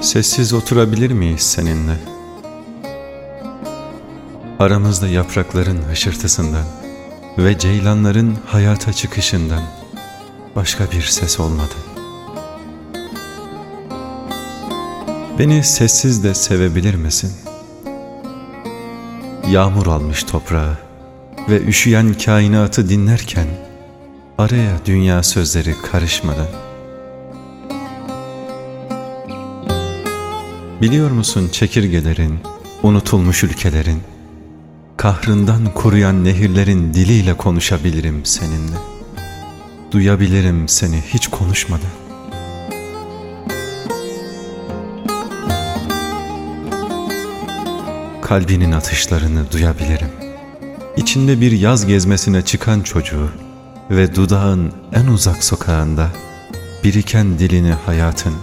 Sessiz oturabilir miyiz seninle? Aramızda yaprakların hışırtısından ve ceylanların hayata çıkışından başka bir ses olmadı. Beni sessiz de sevebilir misin? Yağmur almış toprağı ve üşüyen kainatı dinlerken araya dünya sözleri karışmadan Biliyor musun çekirgelerin, unutulmuş ülkelerin, kahrından kuruyan nehirlerin diliyle konuşabilirim seninle. Duyabilirim seni hiç konuşmadan. Kalbinin atışlarını duyabilirim. İçinde bir yaz gezmesine çıkan çocuğu ve dudağın en uzak sokağında biriken dilini hayatın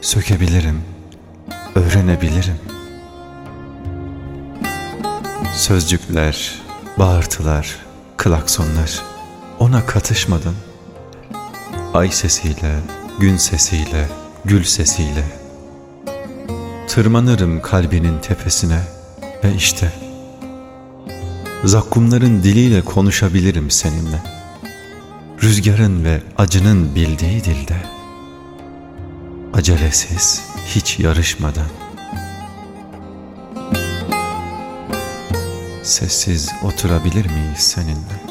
sökebilirim.'' Öğrenebilirim. Sözcükler, bağırtılar, klaksonlar ona katışmadan ay sesiyle, gün sesiyle, gül sesiyle tırmanırım kalbinin tepesine ve işte zakkumların diliyle konuşabilirim seninle. Rüzgarın ve acının bildiği dilde acelesiz, hiç yarışmadan. Sessiz oturabilir miyiz seninle?